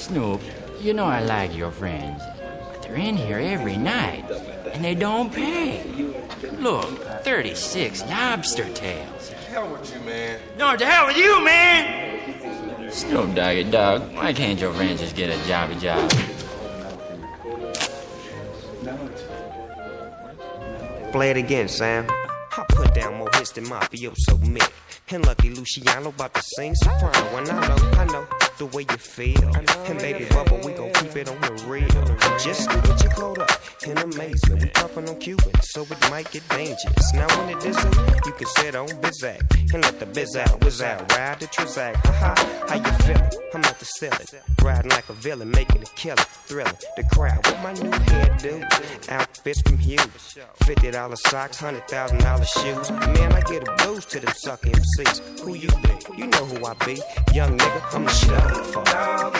Snoop, you know I like your friends, but they're in here every night, and they don't pay. Look, 36 lobster tails. Hell with you, man. No, to hell with you, man! Snoop Doggy Dogg, why can't your friends just get a jobby job? Play it again, Sam. I put down more hits than mafioso Mick. And Lucky Luciano about to sing soprano. And I know, I know the way you feel. And baby Bubba, we gon' keep it on the real. Just look at your coat up amazement. We puffin' on Cuban, so it might get dangerous. Now when it isn't, you can sit on Bizac and let the biz out, whiz out, ride the Trizac. Ha how you feelin'? I'm at the ceiling, riding like a villain, making a killing, thrilling the crowd with my new hairdo. Outfits from Hughes, fifty dollar socks, hundred thousand dollar shoes. Man, I get a blues to them sucker MCs. Who you be? You know who I be, young nigga. I'm the shit. Thank you,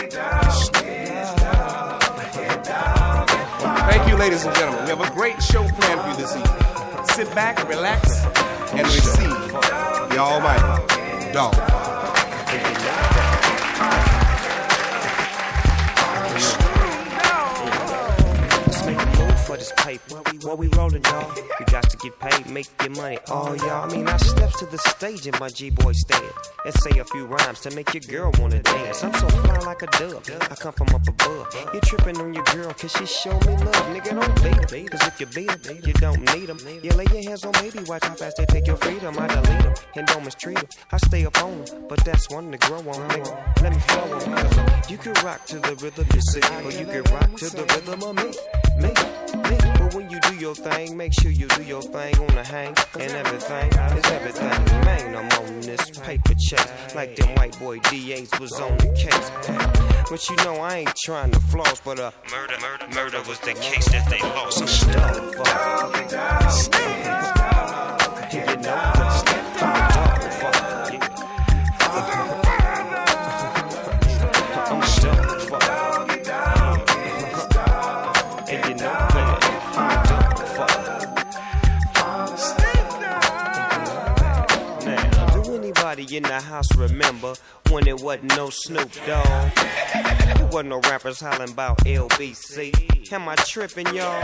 ladies and gentlemen. We have a great show planned for you this evening. Sit back, relax, and receive the almighty dog. Paper. What we rolling, y'all? You got to get paid, make your money. Oh, y'all. I mean, I steps to the stage in my G-boy stand and say a few rhymes to make your girl wanna dance. I'm so fly like a dove. I come from up above. You tripping on your girl cause she show me love. Nigga, don't beat her. Cause if you beat you don't need them. You lay your hands on baby, watch how fast they take your freedom. I delete them and don't mistreat them. I stay up on them, but that's one to grow on, nigga. Let me flow on. Cause uh, you can rock to the rhythm you see, or you can rock to the rhythm of me. Me, me. But when you do your thing, make sure you do your thing on the hang and everything is everything. Man, I'm on this paper chase like them white boy DAs was on the case. But you know I ain't trying to floss, but uh, murder, murder, murder was the case that they lost. I'm stuck, do anybody in the house remember when it wasn't no Snoop Dogg? It wasn't no rappers hollering about LBC. Am I tripping, y'all?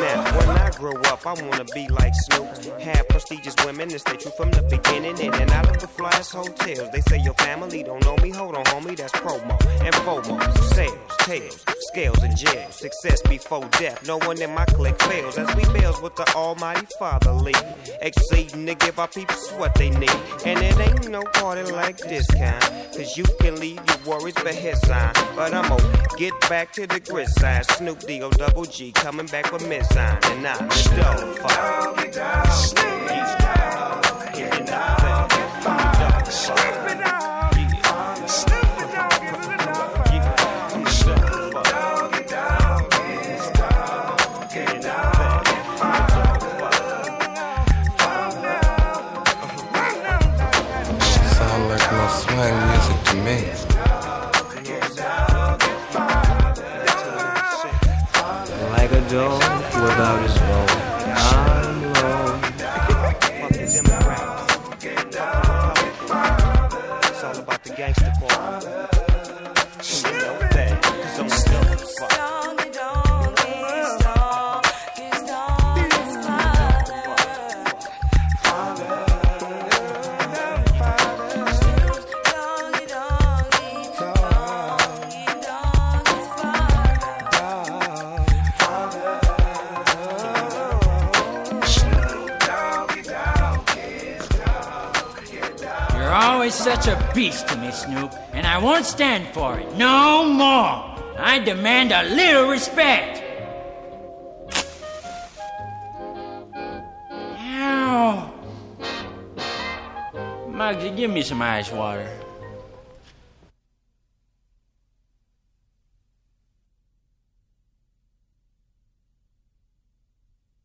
Now, when I grow up, I wanna be like Snoop. Have prestigious women and stay true from the beginning. In and out of the flyest hotels. They say your family don't know me. Hold on, homie, that's promo. And FOMO, sales, tails, scales, and jails. Success before death. No one in my clique fails. As we bills with the Almighty Father lead. Exceeding to give our people what they need. And it ain't no party like this kind. Cause you can leave your worries sign. But I'm gonna get back to the grid side. Snoop D-O double G coming back with Mizine. And I'm stoked for Snoop D-O. To me. Like a dog without his bone. Always such a beast to me, Snoop, and I won't stand for it. No more. I demand a little respect. Ow. Muggsy, give me some ice water.